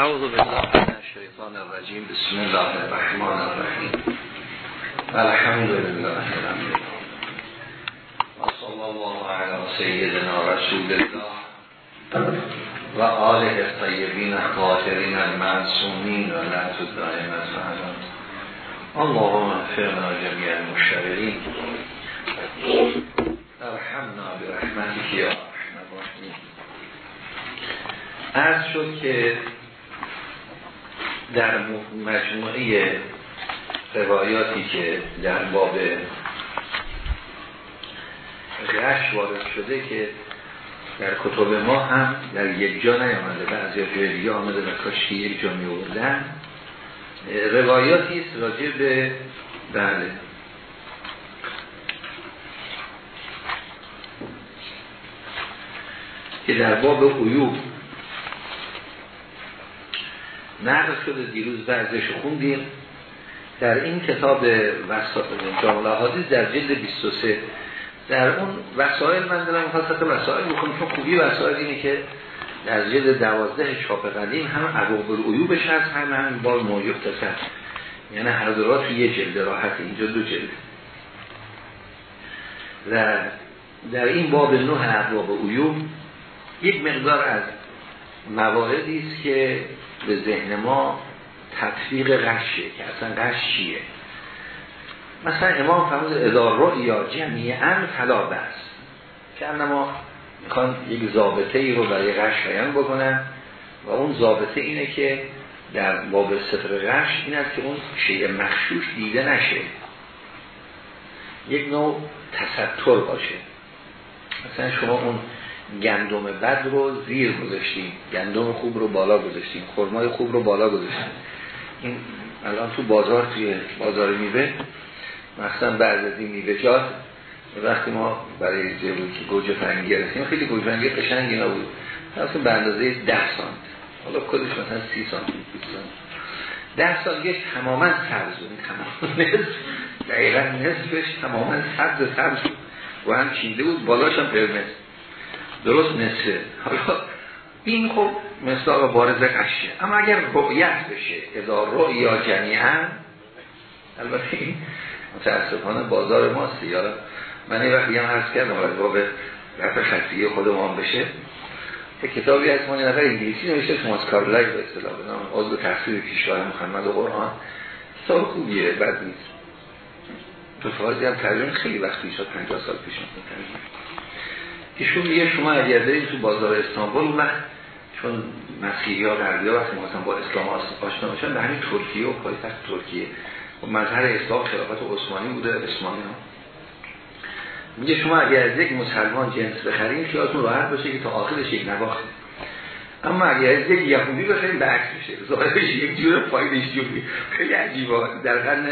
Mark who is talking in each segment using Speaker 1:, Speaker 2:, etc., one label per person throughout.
Speaker 1: اعوذ بالله من الشیطان الرجیم بسم الله الرحمن الرحیم الحمد لله رب و الله علی سیدنا رسول الله و آله الطیبین الطاهرین المعصومین و لعنت الدائم الفعلا اللهم اغفرنا جميع المشتغلین ارحمنا برحمتك یا ارحم الراحمین. عرض شد که در مجموعه روایاتی که در باب غش وارد شده که در کتب ما هم در یک جا نیامده بعضی جای دیگه آمده و کاشکی یک جا می آوردن روایاتی است راجع به بله. که در باب عیوب نقل شده دیروز بعضش خوندیم. در این کتاب جامعه حادث در جلد 23 در اون وسائل من دارم خواستم وسائل بکنم چون خوبی وسائل اینه که در جلد دوازده چاپ قدیم هم عقوب العیوبش هست هم هم بار موجود تسر یعنی هر دو تو یه جلد راحت اینجا دو جلد. و در این باب نه عقوب عیوب یک مقدار از مواردی است که به ذهن ما تطبیق غشه که اصلا غش مثلا امام فرمود ادار یا جمعیاً فلا بس که انما می‌خوان یک ضابطه ای رو برای غش بیان بکنن و اون ضابطه اینه که در باب سفر غش این است که اون شیء مخشوش دیده نشه. یک نوع تستر باشه. مثلا شما اون گندم بد رو زیر گذاشتیم. گندم خوب رو بالا گذاشتیم. خرمای خوب رو بالا گذاشتیم. این الان تو بازار توی بازار میوه مثلا بعد از این میوه جات وقتی ما برای که گوجه فرنگی گرفتیم خیلی گوجه فرنگی نبود اصلا به اندازه 10 سانت. حالا کدش مثلا 30 سانت 20 سانت. 10 سانت تماما سبز بود. تماما نصف دقیقا نصفش تماما سبز سبز و هم چینده بود بالاش هم قرمز. درست نصفه. حالا این خب مثال بارز قشه اما اگر رؤیت بشه اذا یا جمیعا البته این متاسفانه بازار ماست. یا من این وقتی هم هست کردم وقتی باب رفع خطیه خود ما هم بشه. یک کتابی از ما نفر انگلیسی نوشته توماس کارلای به اصطلاح به نام عضو تفسیر پیشوای محمد و قرآن. کتاب خوبیه بد نیست. تو فارسی هم ترجمه خیلی وقتی شد 50 سال پیش. ایشون میگه شما اگر دارید تو بازار استانبول وقت چون مسیحی ها غربی ها وقتی مثلا با اسلام آشنا باشن به همین ترکیه و پایتخت ترکیه. مظهر اسلام خلافت عثمانی بوده عثمانی ها. میگه شما اگر از یک مسلمان جنس بخرین خیالتون راحت باشه که تا آخرش یک نواخته. اما اگر از یک یهودی بخرین به عکس میشه. ظاهرش یک جور پایدش جوری خیلی عجیبه. در قرن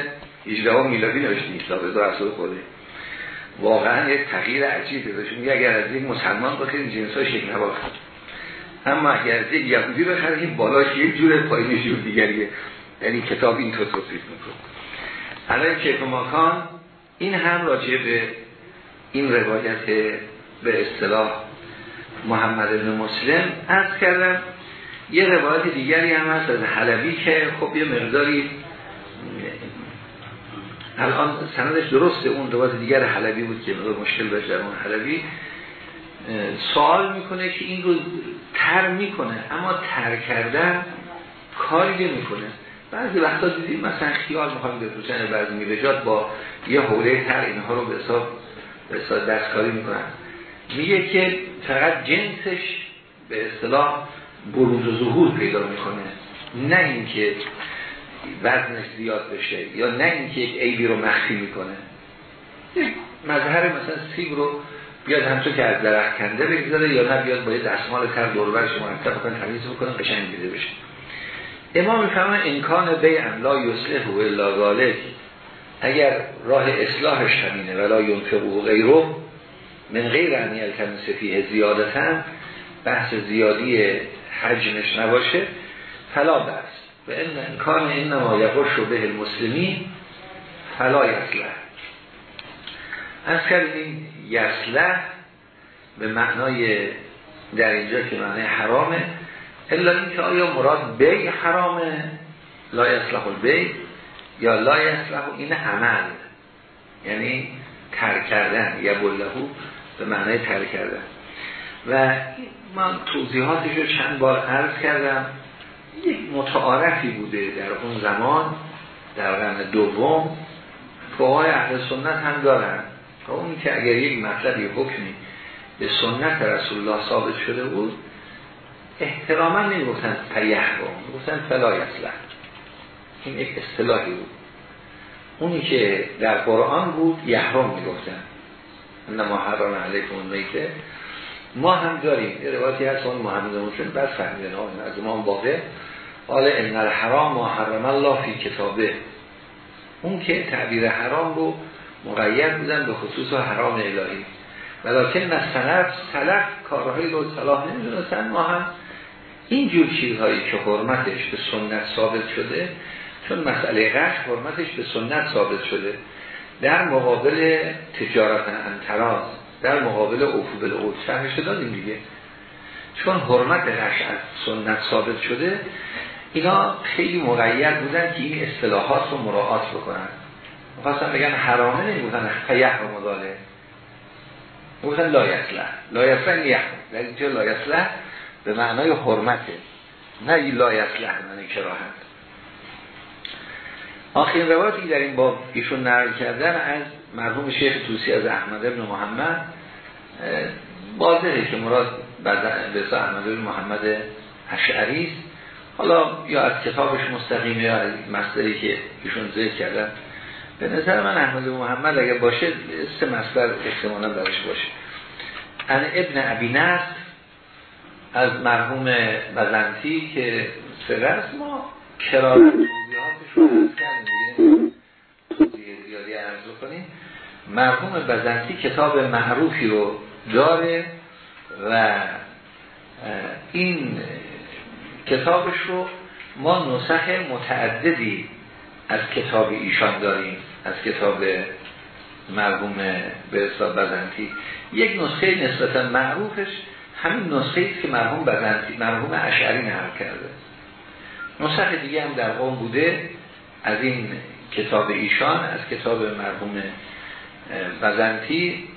Speaker 1: 18 میلادی نوشته اسلام به رسول خوده واقعا یک تغییر عجیبه داشت. میگه اگر از یک مسلمان بخریم جنس ها شکل نباشه. اما اگر از یک یهودی بخریم بالاش یک جور پایینش جور دیگریه. یعنی کتاب این تو توصیف می‌کنه. الان که ماکان این هم راجع به این روایت به اصطلاح محمد بن مسلم عرض کردم. یه روایت دیگری هم هست از حلبی که خب یه مقداری الان سندش درسته اون روایت دیگر حلبی بود که مشکل داشت در اون حلبی. سوال می‌کنه که این رو تر می‌کنه اما تر کردن کاری می‌کنه بعضی وقتا دیدیم مثلا خیال می‌خوایم بپوشن بعضی میوه‌جات با یه حوله تر اینها رو به حساب به حساب دستکاری می‌کنن. میگه که فقط جنسش به اصطلاح بروز و ظهور پیدا می‌کنه. نه اینکه وزنش زیاد بشه یا نه اینکه یک عیبی رو مخفی می‌کنه. مظهر مثلا سیب رو بیاد همچون که از درخت کنده بگذاره یا نه بیاد با یه دستمال تر دوربرش مرتب بکن تمیز بکنه قشنگ دیده بشه. امام می‌فهمن امکان بیعن لا یصلح و الا ذالک اگر راه اصلاحش همینه ولا ینفقه غیره من غیر ان یلتمس فیه زیادتا بحث زیادی حجمش نباشه فلا بس و این امکان این نما یقش به المسلمین فلا یسله از کردیم یسله به معنای در اینجا که معنی حرامه الا اینکه آیا مراد بی حرامه؟ لا یصلح البی یا لا یصلح این عمل؟ یعنی تر کردن یا بلهو به معنی تر کردن. و من توضیحاتش رو چند بار عرض کردم. یک متعارفی بوده در اون زمان در قرن دوم. فقهای اهل سنت هم دارن. اون که اگر یک مطلبی حکمی به سنت رسول الله ثابت شده بود احتراما نمی‌گفتن تیحرم گفتن فلا یصلح. این یک اصطلاحی بود. اونی که در قرآن بود یحرم می‌گفتن. انما حرام علیکم المیته ما هم داریم. یه روایتی هست اون محمد مسلم بس فهمیدن از امام واقع. قال ان الحرام ما الله فی کتابه. اون که تعبیر حرام رو مقید بودن به خصوص حرام الهی. ولیکن نه سلف سلف کارهای رو صلاح نمی‌دونستن. ما هم این جور چیزهایی که حرمتش به سنت ثابت شده چون مسئله غش حرمتش به سنت ثابت شده در مقابل تجارة عن تراض در مقابل أوفوا بالعقود شرحش دادیم دیگه. چون حرمت غش از سنت ثابت شده اینا خیلی مقید بودن که این اصطلاحات رو مراعات بکنن. خواستم بگن حرامه نمی‌گفتن خیح رو مداله. گفتن لایسله لایسله نیه در اینجا لایسله به معنای حرمته. نه این لایسله معنی کراهت. آخرین روایتی در این باب ایشون نرد کردن از مرحوم شیخ توسی از احمد ابن محمد واضحه که مراد به احمد ابن محمد اشعری حالا یا از کتابش مستقیم یا از مصدری که ایشون ذکر کردن. به نظر من احمد محمد اگر باشه سه مصدر احتمالا درش باشه. ان ابن ابی نصر از مرحوم بزنتی که سرس ما کرارت مرحوم بزنتی کتاب معروفی رو داره و این کتابش رو ما نسخ متعددی از کتاب ایشان داریم از کتاب مرحوم به بزنتی یک نسخه نسبتا معروفش همین نسخه است که مرحوم بزنتی مرحوم اشعری نقل کرده نسخه دیگه هم در قوم بوده. از این کتاب ایشان از کتاب مرحوم بزنتی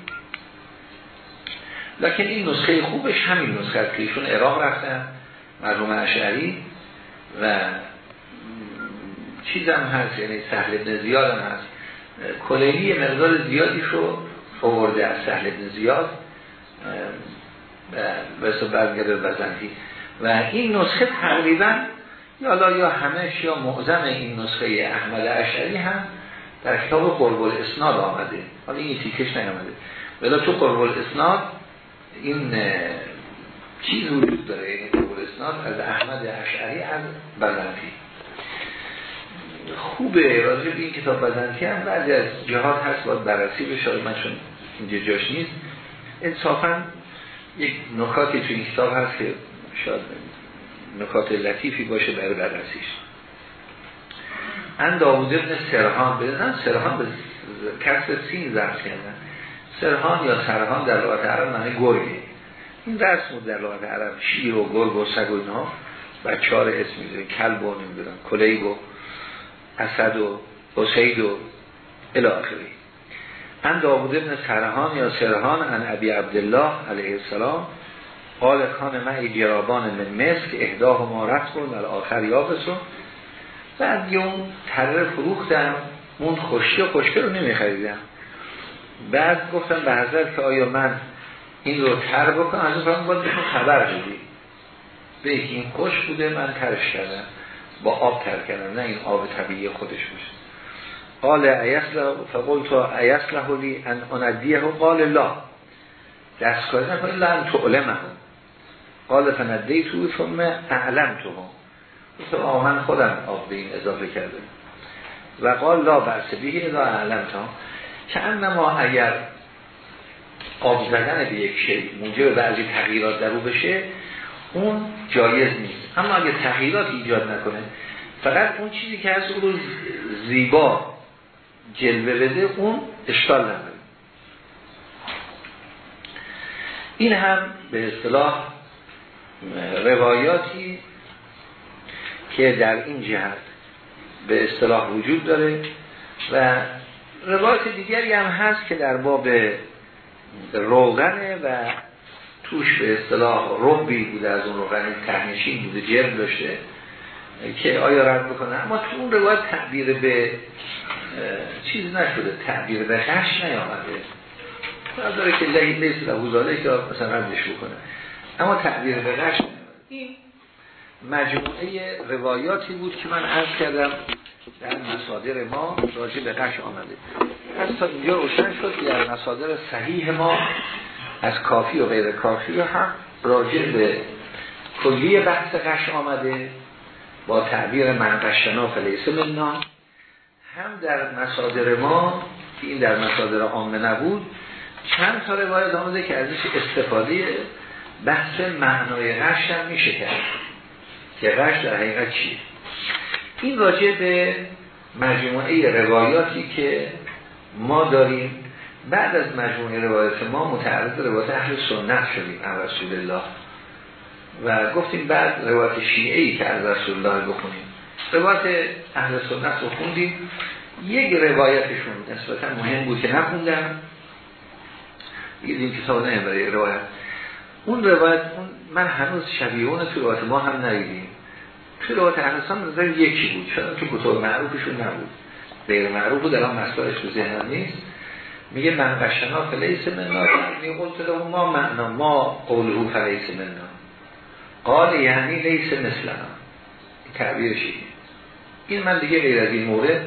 Speaker 1: لکن این نسخه خوبش همین نسخه که ایشون عراق رفتن مرحوم اشعری و چیزم هست یعنی سهل ابن زیاد هم هست. کلیلی مقدار زیادی رو فورده از سهل ابن زیاد به برگرده بزنتی و این نسخه تقریبا یا یا همش یا معظم این نسخه احمد اشعری هم در کتاب قرب الاسناد آمده. حالا این تیکش نیامده. ولی تو قرب الاسناد این چیز وجود داره یعنی قرب الاسناد از احمد اشعری از بزنتی. خوبه راجع به این کتاب بزنتی هم بعضی از جهات هست باید بررسی بشه من چون اینجا جاش نیست. انصافا یک نکاتی تو این کتاب هست که شاید نکات لطیفی باشه برای بررسیش. ان داوود ابن سرهان بدن سرهان به کسر سین زرس کردن. سرهان یا سرهان در لغت عرب معنی گرگه این رسم در لغت عرب. شیر و گرگ و سگ و اینها بچه ها اسم می‌ذاره کلب و نمی‌دونم. کلیب و اسد و حسید و الاخری ان داوود ابن سرهان یا سرهان ان ابی عبدالله علیه السلام قال کان معی جرابان من مسک اهداه ما کن و آخر یابسون بعد یه اون تره فروختم اون خوشی و خوشکه رو نمی خریدم بعد گفتم به حضرت که آیا من این رو تر بکنم؟ از اون باید بخون خبر بدی. به این خوش بوده من ترش کردم. با آب تر کردم نه این آب طبیعی خودش باشه. قال ایسله فقلت ایسله لی ان اندیه قال لا. دستکاری نکنی لن تعلمه. قال فندی تو ثم اعلم تو هم آمن خودم آب به این اضافه کرده و قال لا برسه بیه اذا اعلم تا که انما اگر آب زدن به یک شی موجب بعضی تغییرات در او بشه اون جایز نیست. اما اگر تغییرات ایجاد نکنه فقط اون چیزی که از اون زیبا جلوه بده اون اشکال نداره. این هم به اصطلاح روایاتی که در این جهت به اصطلاح وجود داره و روایت دیگری هم هست که در باب روغنه و توش به اصطلاح ربی بوده از اون روغن تهنشین بوده جرم داشته که آیا رد بکنه؟ اما تو اون روایت تعبیر به چیز نشده تعبیر به غش نیامده. داره که لگی لیس لحوزاله که مثلا ردش بکنه. اما تعبیر به غش این مجموعه روایاتی بود که من عرض کردم در مصادر ما راجع به قش آمده. از تا اینجا روشن شد که در مصادر صحیح ما از کافی و غیر کافی هم راجع به کلی بحث قش آمده با تعبیر من قشنا فلیس مننا هم در مصادر ما که این در مصادر عامه نبود چند تا روایت آمده که ازش استفاده بحث معنای غش هم میشه کرد. که غش در حقیقت چیه؟ این راجع به مجموعه روایاتی که ما داریم. بعد از مجموعه روایات ما متعرض روایت اهل سنت شدیم از رسول الله. و گفتیم بعد روایت شیعه ای که از رسول الله بخونیم. روایت اهل سنت رو خوندیم. یک روایتشون نسبتا مهم بود که نخوندم. این کتاب نه برای روایت. اون روایت اون من هنوز شبیهون تو روایت ما هم ندیدیم. تو روایت اهلسان نظر یکی بود. شاید تو کتاب معروفشون نبود. غیر معروف بود الان مسئلهش تو ذهنم نیست. میگه من قشنا فلیس مننا. می قلت له ما معنا. ما قوله فلیس مننا. قال یعنی لیس مثلنا. تعبیرش این من دیگه غیر از این مورد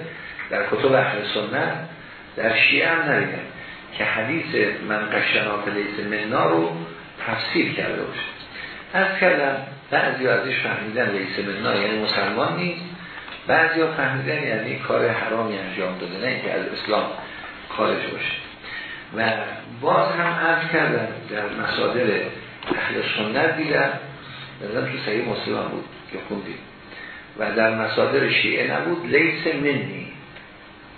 Speaker 1: در کتب اهل سنت در شیعه هم که حدیث من قشنا فلیس مننا رو تفسیر کرده باشه. از کردم بعضی ازش فهمیدن لیس مننا یعنی مسلمان نیست. بعضی ها فهمیدن یعنی کار حرامی انجام داده نه که از اسلام خارج باشه. و باز هم عرض کردن در مسادر اهل سنت دیدن مثلا تو صحیح مسلمان بود که خوندیم. و در مسادر شیعه نبود لیس منی.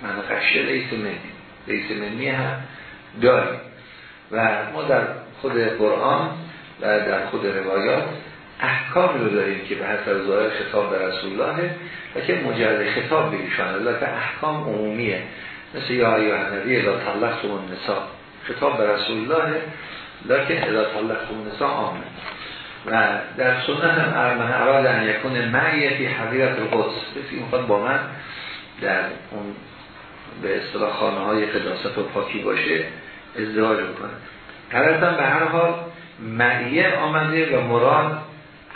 Speaker 1: من قشه لیس منی. لیس منی هم داریم. و ما در خود قرآن و در خود روایات احکام رو داریم که به حسب ظاهر خطاب به رسول الله و که مجرد خطاب به ایشان الله که احکام عمومیه. مثل یا یا نبی اذا طلقتم النساء. خطاب به رسول الله لکن اذا طلقتم النساء آمن و در سنت هم ارمن اراد ان یکون معیتی حضیرت القدس. کسی می‌خواد با من در اون به اصطلاح خانه های قداست و پاکی باشه ازدواج بکنه. قرارتم به هر حال معیه آمده و مراد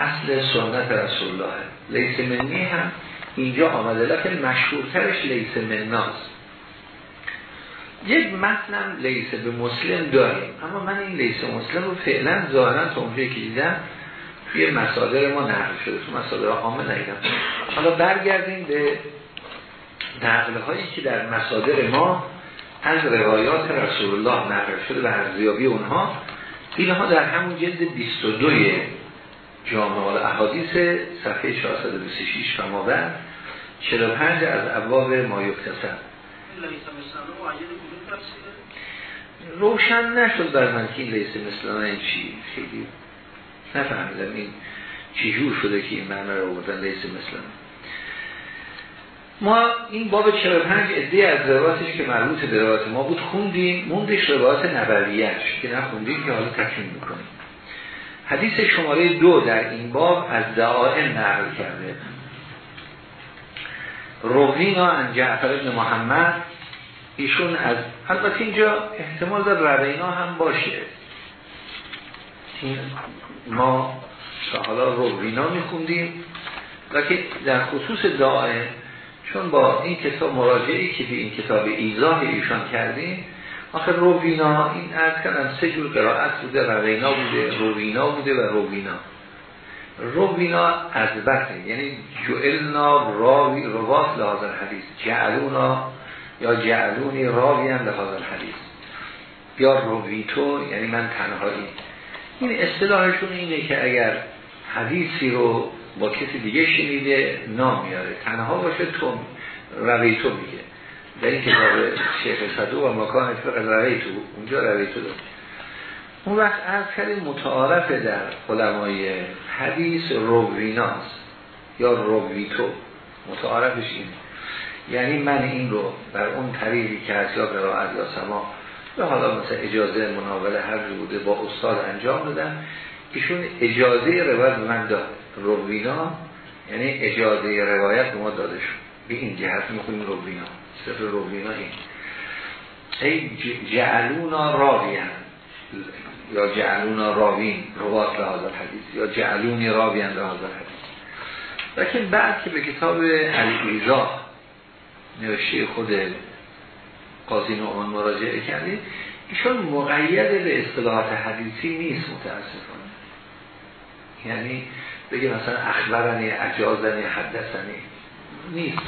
Speaker 1: اصل سنت رسول الله لیس منی هم اینجا آمده. لکن مشهورترش لیس مناست. یک متنم لیس به مسلم داریم. اما من این لیس مسلم رو فعلا ظاهرا تا اونجایی که توی مسادر ما نقل شده. تو مسادر عامه ندیدم. حالا برگردیم به نقل هایی که در مسادر ما از روایات رسول الله نقل شده و ارزیابی اونها اینها در همون جلد 22 جامعه احادیث صفحه 426 و بعد 45 از ابواب ما یکتسن روشن نشد بر من که این لیس مثل این چی؟ خیلی نفهمیدم این چی جور شده که این معنی رو بودن لیس مثل ما این باب 45 ادهی از روایتش که مربوط به روایت ما بود خوندیم موندش روایت نبویش که نخوندیم که حالا تکمیل می‌کنیم. حدیث شماره دو در این باب از دعائم نقل کرده. روینا ان جعفر ابن محمد ایشون از البته اینجا احتمال در روینا هم باشه. ما حالا روینا میخوندیم. و که در خصوص دعائم چون با این کتاب مراجعی که به این کتاب ایزاه ایشان کردیم آخر روینا این ارز کردم سه جور قرائت بوده روینا بوده روینا بوده و روینا روینا از بطه یعنی جعلنا راوی روات لحاظ حدیث. جعلونا یا جعلونی راوی هم لحاظ حدیث. یا رویتو یعنی من تنهایی. این اصطلاحشون اینه که اگر حدیثی رو با کسی دیگه شنیده نام میاره. تنها باشه تو رویتو میگه. در این کتاب شیخ صدو و مکان اتفاق رویتو اونجا رویتو داره. اون وقت از کردیم متعارف در علمای حدیث رویناست یا رویتو متعارفش این یعنی من این رو بر اون طریقی که از یا قرائت یا سما یا حالا مثلا اجازه مناوله هر بوده با استاد انجام دادم. ایشون اجازه روایت من داد. روینا یعنی اجازه روایت به ما داده شد. به این جهت می‌خونیم روینا صفر روینا این. ای جعلونا راویان یا جعلونا راوین روات لحاظ حدیث یا جعلونی راویان لحاظ حدیث لیکن بعد که به کتاب علیزا نوشته خود قاضی نعمان مراجعه کردید ایشون مقید به اصطلاحات حدیثی نیست متاسفانه. یعنی بگه مثلا اخبرنی اجازنی حدثنی. نیست.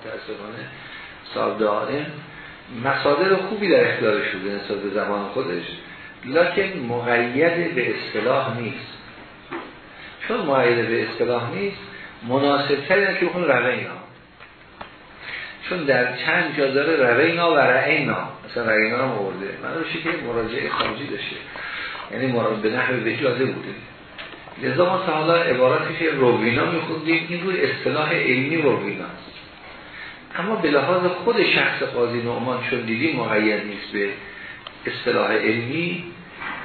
Speaker 1: متاسفانه صاحب داره مصادر خوبی در اختیار شده نسبت به زمان خودش لکن مقید به اصطلاح نیست. چون مقید به اصطلاح نیست مناسب تر که بخون روینا. چون در چند جا داره روینا و رعینا. مثلا رعینا هم آورده. من روشی که مراجعه خارجی داشته. یعنی به نحو به اجازه بوده. لذا ما حالا عباراتش روینا میخوندیم این روی اصطلاح علمی روینا اما به لحاظ خود شخص قاضی نعمان چون دیدیم مقید نیست به اصطلاح علمی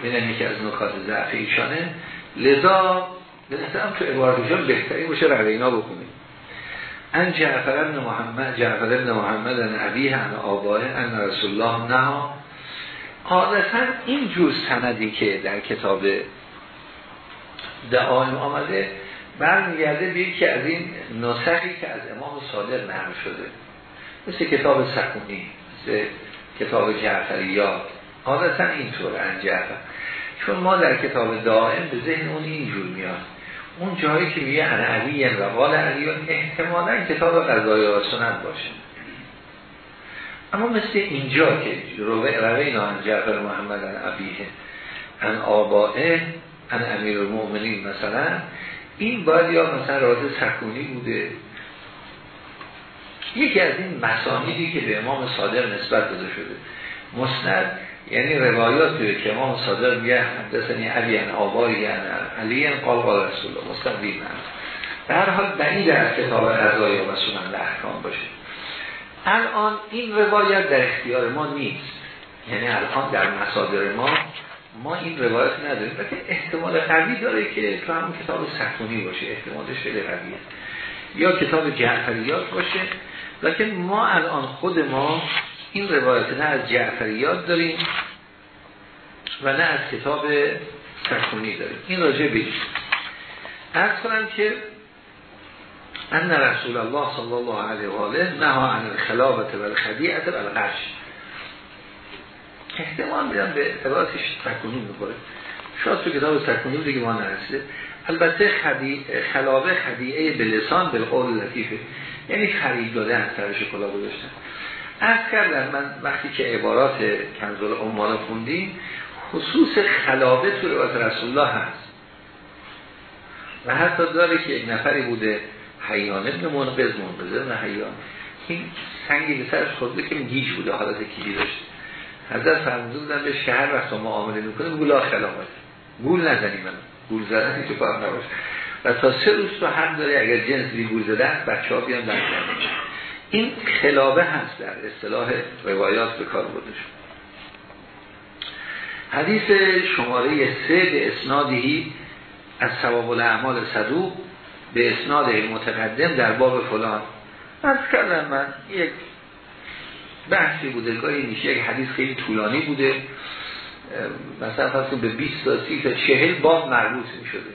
Speaker 1: بینم یکی از نکات ضعف ایشانه. لذا به هم تو عبارتشان بهتری باشه روینا بکنیم ان جعفر ابن محمد جعفر ابن محمد ان عبیه ان آباه ان رسول الله نه عادتا این جور سندی که در کتاب دعایم آمده برمیگرده به یکی از این نسخی که از امام صادق نقل شده. مثل کتاب سکونی مثل کتاب جعفریات عادتا اینطور انجعفر چون ما در کتاب دائم به ذهن اون اینجور میاد. اون جایی که میگه انا علی و قال علی احتمالا کتاب قضای و باشه. اما مثل اینجا که روی اینا ان جعفر محمد عبیه ان آبائه ان امیر المؤمنین مثلا این باید یا مثلا راز سکونی بوده. یکی از این مسانیدی که به امام صادق نسبت داده شده. مسند یعنی روایات که امام صادق میگه حدثنی علی ان آبایی ان علی ان قال قال رسول الله مستقیم در هر حال بعید از کتاب رضای و سنن احکام باشه. الان این روایت در اختیار ما نیست. یعنی الان در مصادر ما ما این روایت نداریم. لیکن احتمال قوی داره که تو همون کتاب سکونی باشه. احتمالش خیلی قویه. یا کتاب جعفریات باشه. لیکن ما الان خود ما این روایت نه از جعفریات داریم و نه از کتاب سکونی داریم. این راجع بگیم ارز کنم که ان رسول الله صلی الله علیه و آله نها عن الخلافت و الخدیعت و الغش احتمال میدم به عبارتش تکونی می‌کنه شاید تو کتاب تکونی دیگه ما نرسیده. البته خدی... خلابه خدیعه به لسان به قول لطیفه. یعنی خرید داده از سرش کلا گذاشتن. از کردن من وقتی که عبارات کنزل امان خوندیم خصوص خلابه تو روایت رسول الله هست. و حتی داره که یک نفری بوده حیان ابن منقذ منقذ ابن حیان. این سنگی به سرش خورده که گیج بوده حالت کلی داشت حضرت فرموده بودن به شهر وقت معامله می‌کنه گولا خلافت گول نزنی من. گول زدن که کار نباشه. و تا سه روز تو حق داره اگر جنس بی گول زدن بچه ها بیان در این خلابه هست در اصطلاح روایات به کار بوده شد. حدیث شماره سه به اسنادی از ثواب الاعمال صدوق به اسناد متقدم در باب فلان. از کردم من یک بحثی بوده گاهی میشه یک حدیث خیلی طولانی بوده. مثلا فرض به 20 تا 30 تا 40 باب مربوط می شده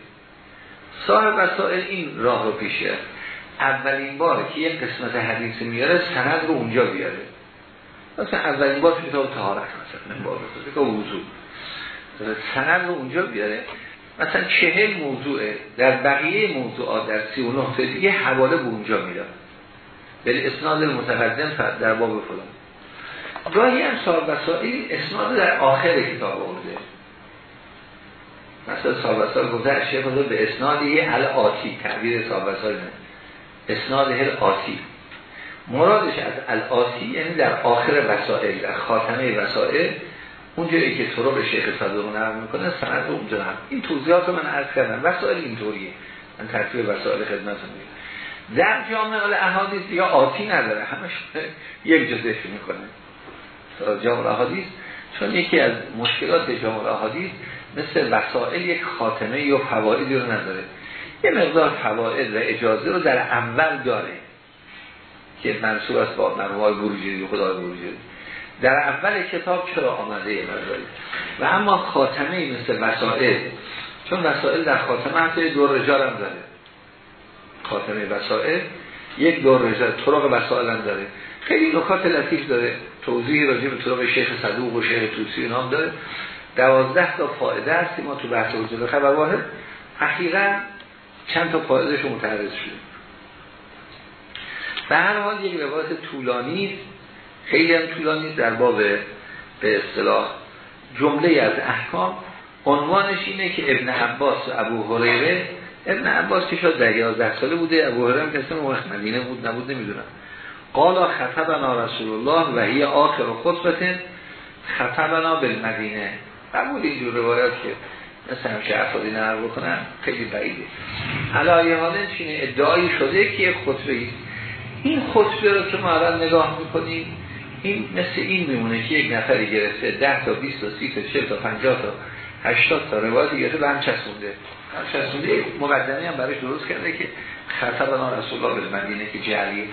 Speaker 1: صاحب وسائل این راه رو پیشه. اولین بار که یک قسمت حدیث میاره سند رو اونجا بیاره. مثلا اولین بار تو کتاب طهارت مثلا باب کتاب وضو سند رو اونجا بیاره. مثلا چهل موضوعه. در بقیه موضوعات در سی و نه دیگه حواله به اونجا میدن به اسناد متقدم در باب فلان. گاهی هم صاحب وسائل اسناد در آخر کتاب آورده. مثلا صاحب وسائل گفته شیخ به اسناد یه حل آتی تعبیر صاحب وسائل اسناد هل آتی مرادش از الاتی یعنی در آخر وسائل در خاتمه وسائل اونجایی که طرق شیخ صدوق نرم می‌کنه سند اونجا هم این توضیحات من عرض کردم. وسائل اینطوریه. من ترتیب وسائل خدمت میگم. در جامعه احادیث یا آتی نداره. همش یک ذکر می‌کنه. جامعه احادیث چون یکی از مشکلات جامعه احادیث مثل وسائل یک خاتمه یا فوائدی رو نداره. یه مقدار فواید و اجازه رو در اول داره که منصوب است با مرموهای بروجری خدا بروجری در اول کتاب چرا آمده مقداری؟ و اما خاتمه مثل وسائل چون وسائل در خاتمه حتی دور رجال هم داره. خاتمه وسائل یک دور رجال طرق وسائل هم داره. خیلی نکات لطیف داره. توضیح راجع به طرق شیخ صدوق و شیخ توسی نام داره. دوازده تا فایده هستی ما تو بحث وجود خبر واحد. اخیرا چند تا فایدهش متعرض شده. به هر حال یک روایت طولانی خیلی هم طولانی در باب به اصطلاح جمله از احکام. عنوانش اینه که ابن عباس و ابو هریره. ابن عباس که شاید در 11 ساله بوده. ابو هریره هم کسی مدینه بود نبود نمی‌دونم. قالا خطبنا رسول الله و هی آخر خطبت خطبنا بالمدینه. قبول اینجور روایات که مثل همشه افرادی نهر بکنن خیلی بعیده. علایه حالا چینه ادعایی شده که خطبه این خطبه رو که ما الان نگاه می‌کنیم این مثل این میمونه که یک نفری گرفته 10 تا 20 تا 30 تا 40 تا 50 تا 80 تا روایت گرفته به هم چسبونده. هم چسبونده مقدمه هم برایش درست کرده که خطبنا رسول الله به مدینه که جعلی.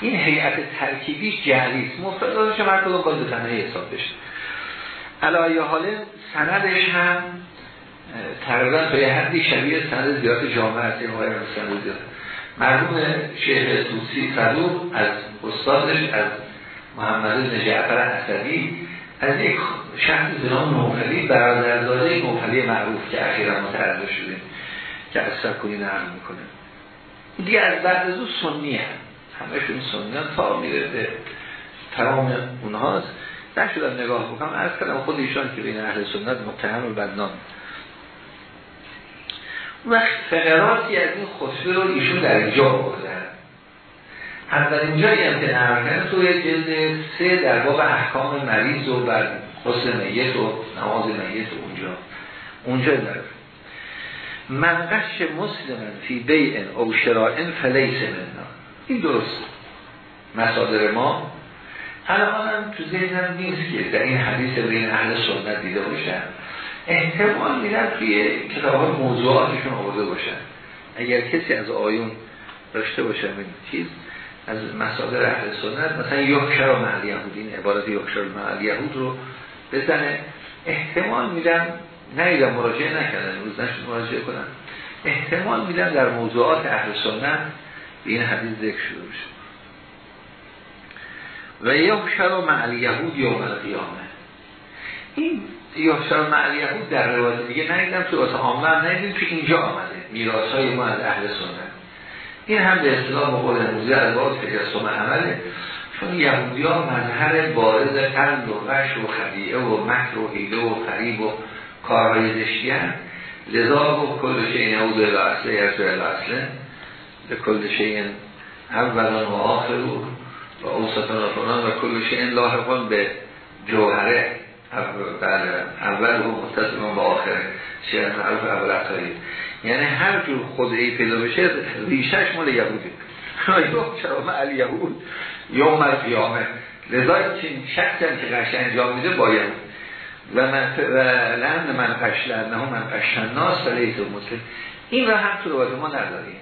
Speaker 1: این هیئت ترکیبی جعلی است. هر کدوم باز تنهی حساب بشه علایه حال سندش هم تقریبا به حدی شبیه سند زیاد جامعه است. این آقای سند مرحوم شیخ توسی صدوق از استادش از محمد بن جعفر اسدی از یک شخص زنان نوفلی برادرزاده نوفلی معروف که اخیرا متعرض شده که از سکونی نرم می‌کنه. دیگه از بعد از او سنی هم همشون سنی تا میره به تمام اونهاست. نشدم نگاه بکنم. از کردم خود ایشان که بین اهل سنت متهم و بدنام. و فقراتی از این خطبه رو ایشون در اینجا بردن. اولین جایی هم که نرکنه توی جلد سه در باب احکام مریض و بر حسن میت و نماز میت و اونجا. اونجا داره من قش مسلم فی بیع او شرائن فلیس مننا این درست مصادر ما الان تو ذهنم نیست که در این حدیث بین اهل سنت دیده باشن. احتمال میدن توی کتاب های موضوعاتشون آورده باشن. اگر کسی از آیون داشته باشه این چیز از مصادر اهل سنت مثلا یکشر محل یهود این عبارت یکشر محل یهود رو بزنه. احتمال میدن نیدن مراجعه نکردن روز نشد مراجعه کنن. احتمال میدن در موضوعات اهل سنت این حدیث ذکر شده باشه. و یکشر محل یهود یوم القیامه. این یحشر مع یهود در روایت دیگه ندیدم تو واسه عامه هم که اینجا آمده. میراث های ما از اهل سنت. این هم به اصطلاح مقول امروزی از باز تجسم عمله. چون یهودی ها مظهر بارز قند و غش و خدیعه و مکر و حیله و فریب و کارهای زشتی هم لذا و کل شیء نعود الى اصله یرسو الى اصله به کل شیء اولا و آخر و اوسطان و و کل شیء لاحقان به جوهره. بله. اول و متصل با آخر. شیعه معروف اول اقتایی یعنی هر جور خدعی پیدا بشه ریشش مال یهودی. چرا علی یهود؟ یوم القیامه. لذا چین شخصی هم که قش انجام میده باید و لحن من قش لحنه من قشن ناس فلیت و این را هم تو روایت ما نداریم.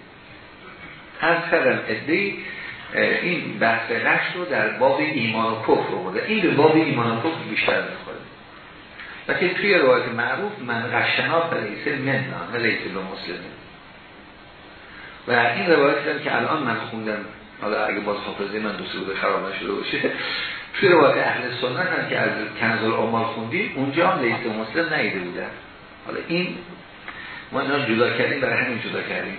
Speaker 1: از کردم ادهی این بحث قش رو در باب ایمان و کفر رو بوده این به باب ایمان و کفر بیشتر می‌خوره. و که توی روایت معروف من قشنا فلیسه من ولیسه به مسلمه و این روایت که الان من خوندم حالا اگه باز حافظه من دوست بوده خراب نشده باشه توی روایت اهل سنت هم که از کنز العمال خوندیم اونجا هم لیست مسلم نیده بودن حالا این ما اینا جدا کردیم برای همین جدا کردیم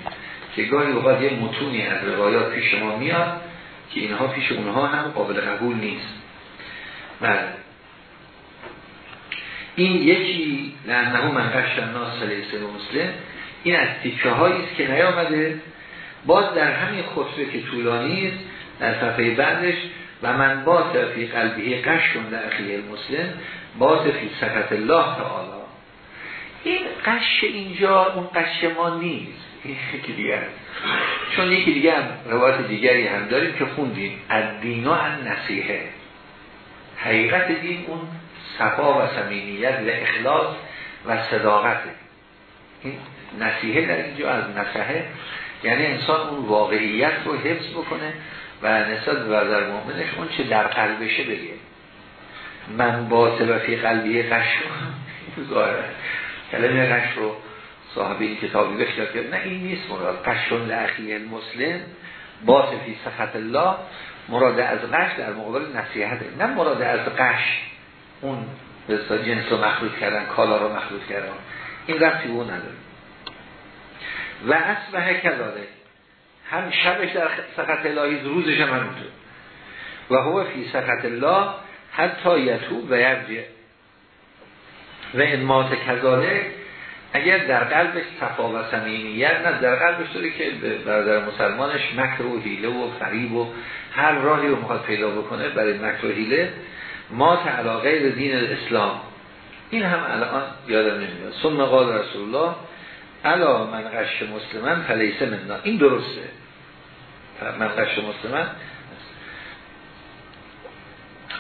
Speaker 1: که گاهی اوقات یه متونی از روایات پیش ما میاد که اینها پیش اونها هم قابل قبول نیست. بله این یکی لعنه من قشن ناس فلیسه و مسلم این از تیکه است که نیامده. باز در همین خطبه که طولانی است در صفحه بعدش و من باز فی قلبی قشن در اخیه مسلم باز فی الله تعالی. این قش اینجا اون قش ما نیست. یکی دیگر چون یکی دیگر روایت دیگری هم داریم که خوندیم. از دینا ان نصیحه حقیقت دین اون صفا و سمینیت و اخلاص و صداقته این نصیحه در اینجا از نصحه. یعنی انسان اون واقعیت رو حفظ بکنه و نسبت به برادر مؤمنش اون چه در قلبشه بگه. من باطل و فی قلبی قش رو کلمه قش رو صاحب این کتابی بهش که نه این نیست مراد. قشون لعقی المسلم باطل فی صفت الله مراد از قش در مقابل نصیحته. نه مراد از قش اون به جنس رو مخلوط کردن کالا رو مخلوط کردن. این رفتی اون نداره. و اصبح کذاله هم شبش در سخط الهی روزش هم همینطور. و هو فی سخط الله حتی یتوب و یرجع. و این مات کذاله اگر در قلبش صفا و صمیمیت نه در قلبش داره که برادر مسلمانش مکر و حیله و فریب و هر راهی رو می‌خواد پیدا بکنه برای مکر و حیله مات علاقه دین الاسلام. این هم الان یادم نمیاد. ثم قال رسول الله الا من قش مسلمان فلیسه مننا این درسته. من قش مسلمان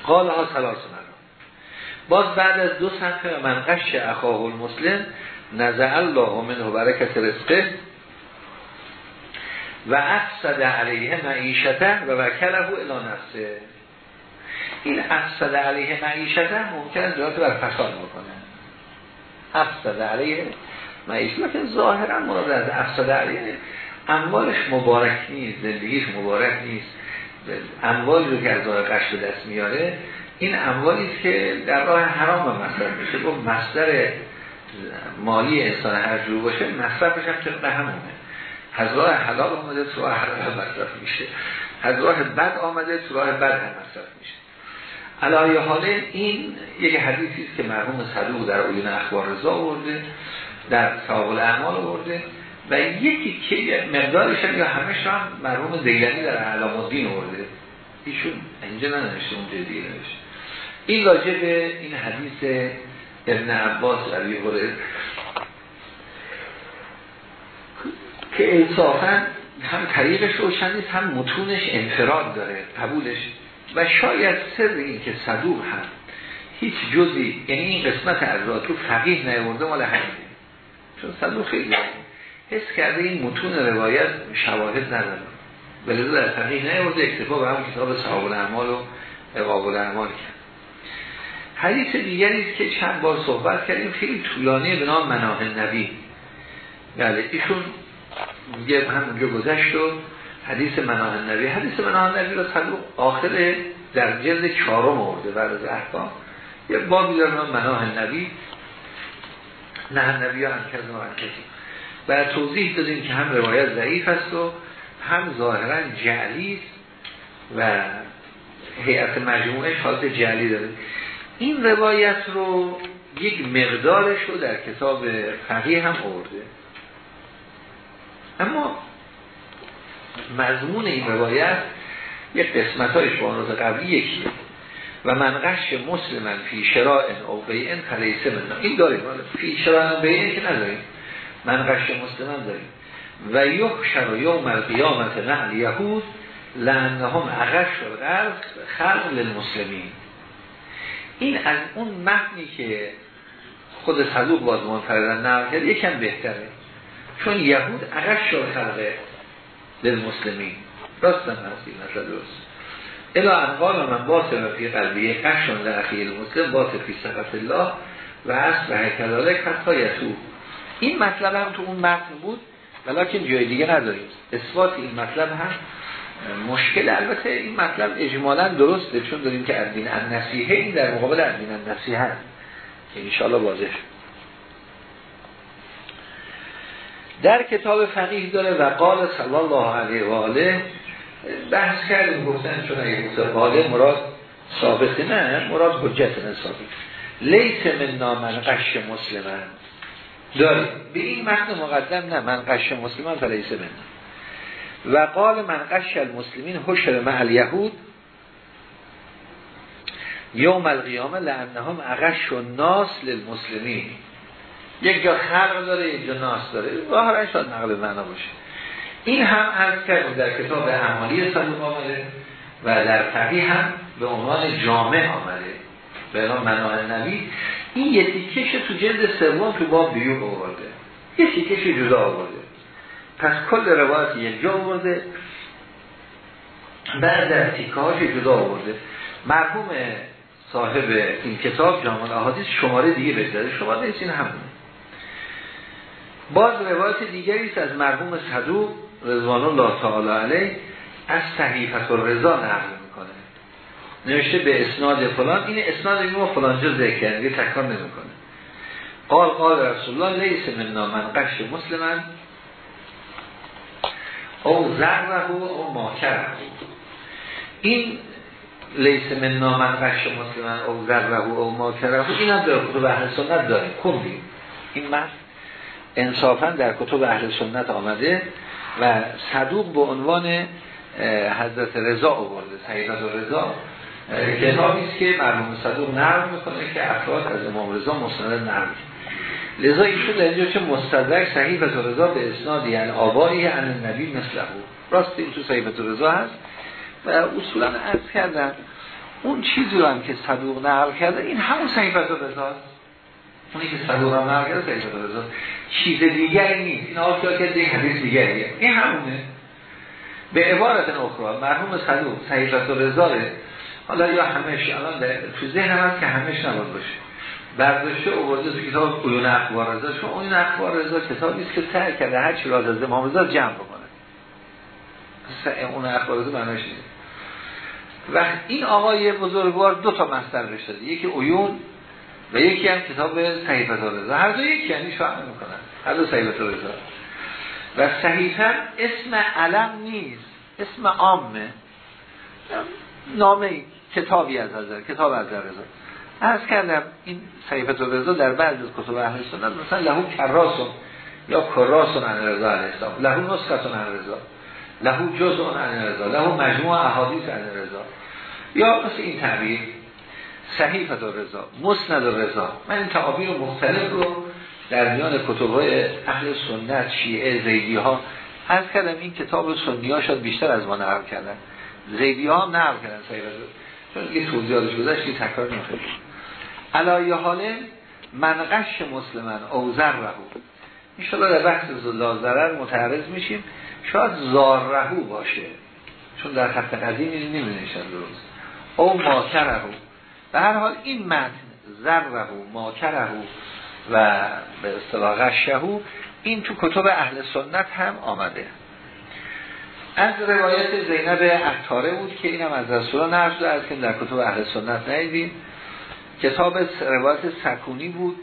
Speaker 1: قال ها سلاس باز بعد از دو صفحه من قش اخاه المسلم نزع الله منه برکت رزقه و افسد علیه معیشته و وکله الى نفسه. این افسد علیه معیشته ممکن جهات بر فساد بکنه. افسد علیه معیشت که ظاهرا مراد از افسد علیه اموالش مبارک نیست زندگیش مبارک نیست. اموالی رو که از راه قش به دست میاره این اموالی که در راه حرام مصرف میشه. گفت مصدر مالی انسان هر جور باشه مصرفش هم طبق همونه. از راه حلال آمده تو راه حلال مصرف میشه. از راه بد آمده تو راه بد هم مصرف میشه. علایه حاله این یک حدیثی است که مرحوم صدوق در عیون اخبار رضا آورده. در ثواب الاعمال آورده و یکی که مقدارش یا همش هم مرحوم دیلمی در علام الدین آورده. ایشون اینجا ننوشته اونجا دیگه نوشته. این راجع به این حدیث ابن عباس علی هره که انصافا هم طریقش روشن نیست هم متونش انفراد داره قبولش. و شاید سر این که صدوق هم هیچ جزی یعنی این قسمت از رو فقیه نیورده مال همینه چون صدوق خیلی حس کرده این متون روایت شواهد نداره. ولی در فقیه نیورده اکتفا به هم کتاب صحاب الاعمال و اقاب الاعمال کرد. حدیث دیگری که چند بار صحبت کردیم خیلی طولانی به نام مناه نبی. بله ایشون میگه اونجا گذشت و حدیث مناه نبی. حدیث مناه نبی رو صدوق آخر در جلد چهارم آورده بعد از احکام. یه بابی داره نام مناه نبی. نه نبی انکز و و توضیح دادیم که هم روایت ضعیف است و هم ظاهرا جعلی و هیئت مجموعه حالت جعلی داره. این روایت رو یک مقدارش رو در کتاب فقیه هم آورده. اما مضمون این روایت یک قسمت هایش با قبلی یکیه. و من قش مسلمن فی شرائن او بیعن فلیسه من این داریم. فی شرائن بیعن که نداریم. من قش مسلمن داریم. و یحشر یوم القیامت نعل یهود لانهم اغش و خلق للمسلمین. این از اون متنی که خود صدوق باز منفردن نقل کرد یکم بهتره. چون یهود اغش شد خلقه للمسلمین. راستم هست این مثلا درست. الا انقال من باطل فی قلبی قشن در اخیر المسلم باطل فی صفت الله و اصل و حکدالک حتی یسو این مطلب هم تو اون متن بود ولیکن جای دیگه نداریم. اثبات این مطلب هم مشکل. البته این مطلب اجمالا درسته چون داریم که از دین نصیحه این در مقابل از دین نصیحه که انشاءالله واضح در کتاب فقیه داره و قال صلی الله علیه و آله بحث کردیم گفتن چون اگه گفته قاله مراد ثابته نه مراد حجت ثابت لیس من نامن قش مسلمان. داریم. به این متن مقدم نه من قش مسلمان فلیس من. و قال من قش المسلمین حشر مع الیهود یوم القیامه لانهم اغش و ناس للمسلمین. یک جا خلق داره یک جا ناس داره. ظاهرا شاید نقل معنا باشه. این هم از کرد در کتاب اعمالی صدوق آمده و در فقیه هم به عنوان جامع آمده. به عنوان مناع نبی. این یه تیکش تو جلد سوم تو باب بیو آورده. یه تیکش جدا آورده. پس کل روایت یک جا آورده. بعد در تیکهاش جدا آورده. مرحوم صاحب این کتاب جامعه احادیث شماره دیگه بگذاره شماره نیست این همونه. باز روایت دیگری است از مرحوم صدوق. رضوان الله تعالی علیه از صحیفت رضا نقل می‌کنه. نوشته به اسناد فلان این اسناد ما فلان جا ذکر کرده تکرار نمی‌کنه. قال قال رسول الله لیس من من قش مسلمان او ذره او ماکره این لیس من من قش مسلمان او ذره او ماکره این در کتب اهل سنت داریم. کندیم این مست انصافا در کتب اهل سنت آمده. و صدوق به عنوان حضرت رضا آورده سیدت رضا کتابی است که مرحوم صدوق نرم می‌کنه که افراد از امام رضا مستند نرم لذا ایشون در اینجا چه مستدرک صحیفت رضا به اسناد یعنی آبایی عن نبی مثل او راست این تو صحیفت رضا هست. و اصولا عرض کردن اون چیزی رو هم که صدوق نقل کرده این همون صحیفت رضا هست. اونی که صدوق هم کرده صحیفت رضا چیز دیگری نیست. این آقا که این حدیث دیگریه این همونه. به عبارت اخرى مرحوم صدوق صحیفت رضا حالا یا همش الان تو ذهن هست که همش نباید باشه. برداشته اوورده تو کتاب قیون اخبار رضا. چون اون اخبار رضا کتابی است که سعی کرده هر چی راز از امام رضا جمع بکنه. اون اخبار رضا معناش نیست. و این آقای بزرگوار دو تا مستر بشه یکی عیون و یکی هم کتاب صحیفه رضا. هر دو یکی یعنی شاید می‌کنن. هر دو صحیفه رضا. و صحیفه اسم علم نیست. اسم عامه. نامه کتابی از نظر کتاب از رضا. از کردم این صحیفت رضا در بعض از کتب اهل سنت مثلا لهو کراسون یا کراسون عن رضا علیه السلام. لهو نسختون عن رضا. لهو جزء عن رضا. لهو مجموع احادیث عن رضا. یا مثل این تعبیر. صحیفت رضا. مسند رضا. من این تعابیر مختلف رو در میان کتب های اهل سنت شیعه زیدی ها از کردم. این کتاب سنی ها بیشتر از ما نقل کردن. زیدی ها هم نقل کردن چون یه توضیحاتش گذاشت که تکرار نمی‌خواد علایه حاله منقش مسلمان اوزر رهو این در بحث لازرر متعرض میشیم. شاید زاررهو باشه. چون در خط قدیم این نمینشن درست. او ماکرهو به هر حال این متن زرهو ماکرهو و به اصطلاح این تو کتب اهل سنت هم آمده. از روایت زینب عطاره بود که اینم از رسول نرز شده از که در کتب اهل سنت ندیدیم کتاب روایت سکونی بود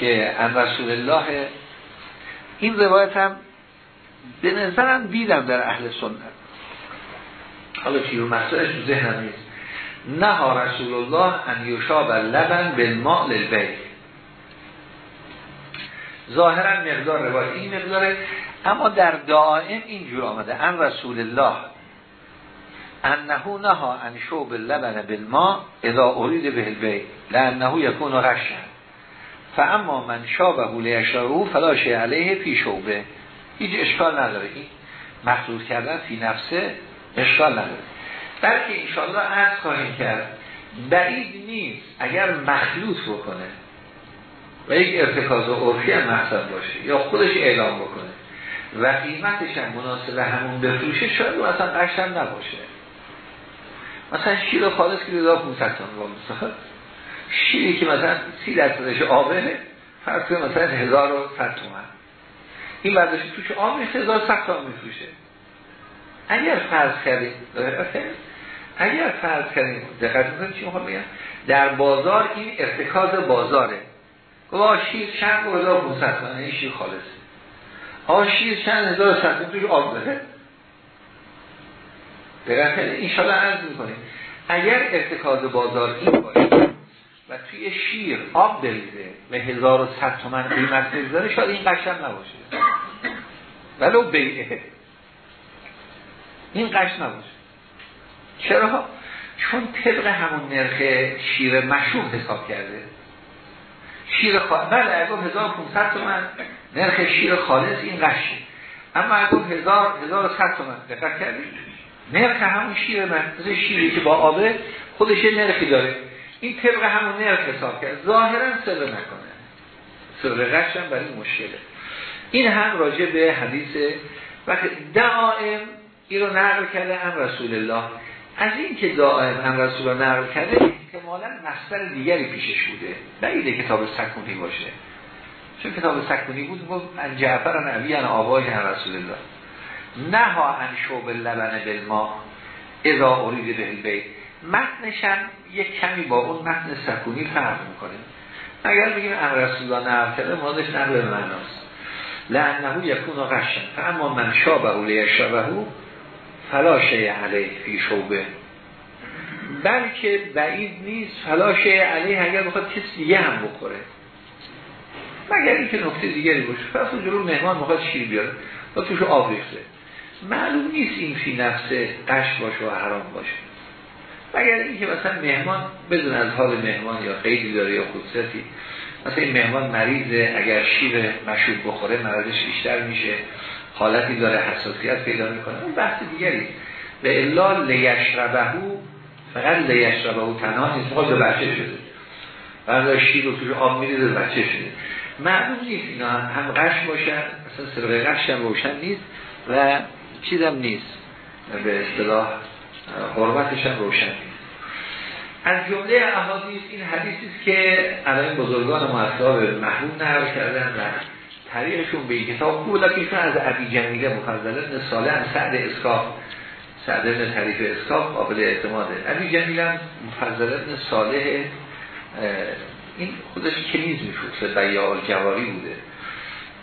Speaker 1: که ان رسول الله. این روایت هم به نظرم دیدم در اهل سنت. حالا چی رو؟ مسئلش تو ذهنم نیست. نه رسول الله ان یشاب لبن بالماء للبیت ظاهرا مقدار روایت این مقداره اما در دائم اینجور آمده. ان رسول الله انه نها ان شوب لبن بالما اذا ارید به البی لانه یکون غشن فاما من شابه لیشربه فلا شیء علیه فی شوبه هیچ اشکال نداره. این مخلوط کردن فی نفسه اشکال نداره. بلکه انشاءالله عرض خواهیم کرد بعید نیست اگر مخلوط بکنه و یک ارتکاز و عرفی هم مقصد باشه یا خودش اعلام بکنه. و قیمتش هم مناسب همون بفروشه شاید و اصلا قشن نباشه. مثلا شیر خالص که رضا 500 تومن مثلا شیری که مثلا 30 درصدش آبه کنید مثلا 1100 تومن. این برداشت توش آب نیست 1100 تومن میفروشه. اگر فرض کردیم اگر فرض کردیم دقت می‌کنید چی می‌خوام بگم؟ در بازار این ارتکاز بازاره. گفت شیر چند 1500 تومن این شیر خالص آشیر چند؟ هزار توش آب بره دقیقا این شالا عرض می‌کنیم. اگر ارتکاز بازار این باشه و توی شیر آب بریزه و هزار و ست تومن قیمت بریزاره شاید این قشن نباشه. ولو بیعه. این قشن نباشه. چرا؟ چون طبق همون نرخ شیر مشروب حساب کرده. شیر خالص بله اگه 1500 تومن. نرخ شیر خالص این قشه. اما اگه 1000 1100 تومن. دقت کردید نرخ همون شیر من شیری که با آبه خودش نرخی داره. این طبق همون نرخ حساب کرد ظاهرا سر نکنه. سر هم برای مشکله. این هم راجع به حدیث وقت دعائم این رو نقل کرده هم رسول الله. از این که دائم هم رسول الله نقل کرده احتمالا مصدر دیگری پیشش بوده. بعیده کتاب سکونی باشه. چون کتاب سکونی بود گفت ان جعفر نبی ان آبای هم رسول الله. نه ان شوب لبن بالما اذا ارید به البیت. متنشم یک کمی با اون متن سکونی فرق می‌کنه. اگر بگیم ان رسول الله نقل کرده مادش نقل معناست. لعنه یکون غشن. اما من شابه لیشبهه فلا شیع علیه فی شوبه. بلکه بعید نیست فلا شیع علیه اگر بخواد کسی دیگه هم بخوره. مگر اینکه نکته دیگری باشه. فرض جلو مهمان می‌خواد شیر بیاره. با توش آب ریخته. معلوم نیست این فی نفسه قش باشه و حرام باشه. مگر اینکه مثلا مهمان بدون از حال مهمان یا قیدی داره یا خودستی مثلا این مهمان مریضه اگر شیر مشروب بخوره مرضش بیشتر میشه. حالتی داره حساسیت پیدا می‌کنه اون بحث دیگری به الا لیشربهو فقط لیشربهو تنها نیست به بچه شده. بعد شیر رو توش آب میریزه بچه شده. معلوم نیست اینا هم قش باشن اصلا سرقه قش هم روشن نیست و چیزم نیست. به اصطلاح حرمتش هم روشن نیست. از جمله احادیث این حدیثی است که الان بزرگان مؤثرا به محبوب نقل کردن و طریقشون به این کتاب خوب که ایشون از عبی جمیله مفضل ابن صالح سعد اسکاف سعد ابن طریف اسکاف قابل اعتماده. عبی جمیله مفضل ابن صالح این خودش کنیز می‌شود بیال جواری بوده.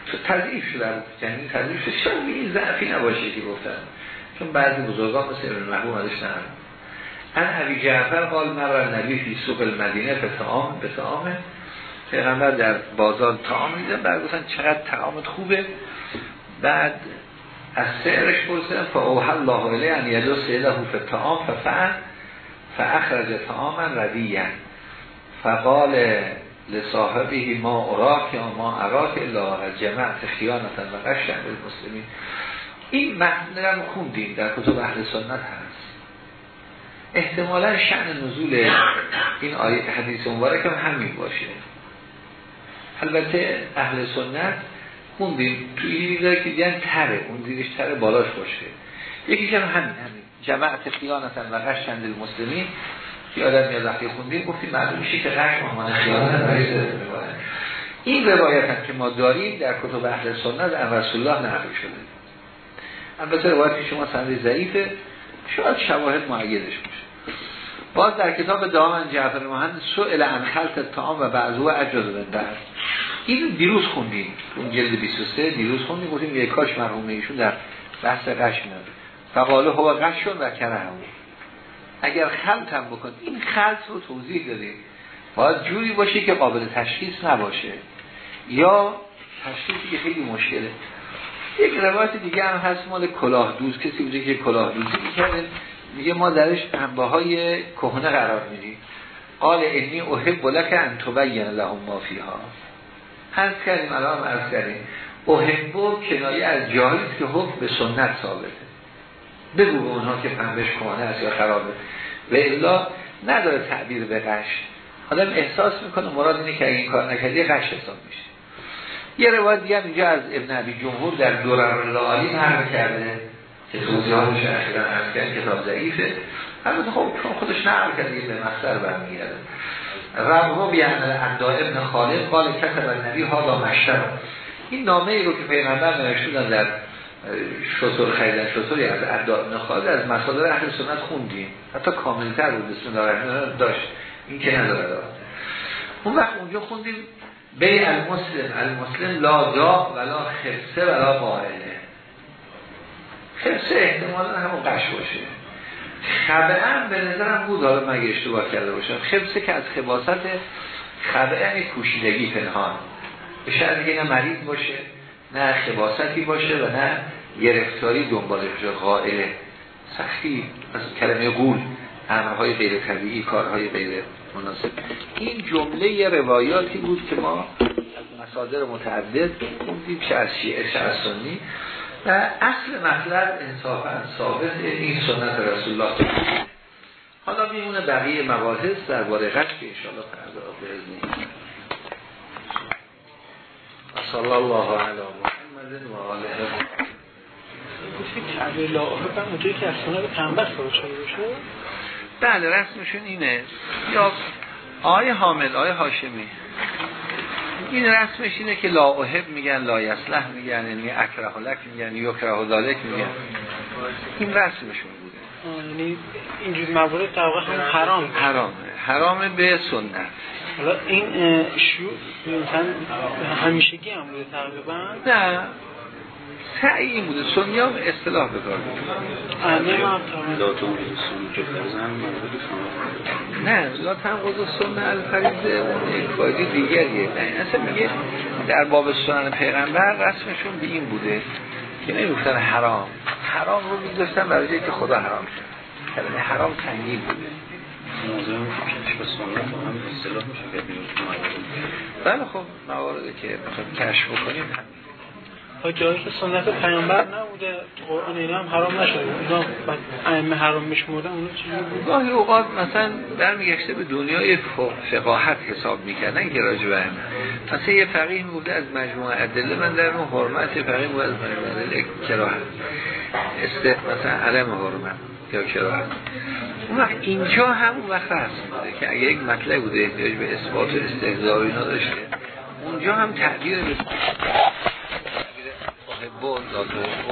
Speaker 1: تو تضعیف شده جنین تضعیف شده شاید این ضعفی نباشه که گفتن چون بعضی بزرگان مثل ابن محبوب ازش نرم ان عبی جعفر قال مرر نبی فی سوق المدینه به تعام پیغمبر در بازار تعام میده بعد گفتن چقدر تعامت خوبه. بعد از سعرش پرسیدن فاوح الله علیه ان یدو سیده فی تعام ففعل فاخرج تعاما ردیه فقال لصاحبه ما اراک یا ما اراک الا جمعت خیانتا و قشن مسلمین این متن رو خوندیم در کتب اهل سنت هست. احتمالا شعن نزول این آیه حدیث مبارک هم همین باشه. البته اهل سنت خوندیم توی این داره که دیگه تره اون زیرش تره بالاش باشه. یکیش هم همین همین. جماعت خیانتا و قشن مسلمین که آدم میاد وقتی خوندیم گفتیم معلوم میشه که قش محمد خیانت این روایت هم که ما داریم در کتب اهل سنت از رسول الله نقل شده. البته روایت شما سند ضعیفه شاید شواهد معیدش باشه. باز در کتاب دامن جعفر مهند سئل عن خلط تام و بعضو اجاز بنده این دیروز خوندیم. اون جلد 23 دیروز خوندیم گفتیم یک کاش مرحوم ایشون در بحث قش میاد. فقاله هو قشون و کره هم. اگر خلط هم بکن این خلط رو توضیح دادیم. باید جوری باشه که قابل تشخیص نباشه. یا تشخیصی که خیلی مشکله. یک روایت دیگه هم هست مال کلاه دوز. کسی بوده که کلاه دوزی می‌کرده. میگه ما درش انبه های کهنه قرار میدیم. قال اینی احب لک ان تبین لهم ما فیها. عرض کردیم الان عرض کردیم. احب کنایه از جایی که حکم به سنت ثابته. بگو به اونها که پنبش کهنه است یا خرابه. و الا نداره تعبیر به قش آدم احساس می‌کنه مراد اینه که این کار نکردی قش حساب میشه. یه روایت دیگه اینجا از ابن عبی جمهور در دورر لالی نقل کرده که توضیحاتش اخیرا عرض کرد کتاب ضعیفه. البته خب چون خودش نقل کرده به مصدر برمیگرده. رواه بیان اندا ابن خالد قال کتب النبی ها مشتر این نامه ای رو که پیغمبر نوشتن در شطور خریدن شطوری از اندا ابن خالد از مصادر اهل سنت خوندیم. حتی کاملتر بود بسم الله داشت. این که نداره داره اون وقت اونجا خوندیم بی المسلم. المسلم لا دا ولا خرسه ولا قائله خرسه احتمالا همون قش باشه. خبه به نظرم بود. حالا مگه اشتباه کرده باشم. خبسه که از خباست خبه یعنی پوشیدگی پنهان. به شرط دیگه نه مریض باشه نه خباستی باشه و نه گرفتاری دنبالش باشه قائله سختی. از کلمه قول امرهای غیر طبیعی کارهای غیر مناسب. این جمله روایاتی بود که ما از مصادر متعدد گفتیم چه از شیعه چه از سنی. و اصل مطلب انصافا ثابت این سنت رسول الله. حالا میمونه بقیه مباحث درباره قصد که انشاءالله فردا به صلی الله علی محمد و آله.
Speaker 2: گفتی تعبیر لاعه اونجایی که از سنت ثابت شده
Speaker 1: بله رسمشون اینه. یا آیه حامل آیه هاشمی. این رسمش اینه که لا احب میگن لا یصلح میگن یعنی اکره لک میگن یکره ذالک میگن. این رسمشون بوده.
Speaker 2: یعنی اینجور موارد در واقع هم حرام.
Speaker 1: حرامه. حرامه به سنت.
Speaker 2: حالا این شو مثلا همیشگی هم بوده تقریبا؟
Speaker 1: نه. سعی این بوده. سنی هم اصطلاح بکار نه لا تنقض سنه الفریزه اون یک فایده دیگریه. نه اصلا میگه در باب سنن پیغمبر رسمشون به این بوده که نمی‌گفتن حرام. حرام رو میگذاشتن برای که خدا حرام کرد. کلمه حرام تنگی بوده. بله خب مواردی که کشف بکنیم.
Speaker 2: جایی که سنت پیامبر نبوده قرآن اینا هم حرام نشده. اینا ائمه حرام میشمردن اون چیزی
Speaker 1: گاهی اوقات مثلا برمیگشته به دنیای فقاهت حساب می‌کردن که راجع مثلا یه فقیه می‌گفته از مجموعه ادله من در اون حرمت یه فقیه می‌گفته از مجموعه ادله است مثلا علم حرمت یا کراهت. اون وقت اینجا هم اون وقت هست که اگه یک مطلب بوده احتیاج به اثبات و اینا داشته اونجا هم تغییر به محب و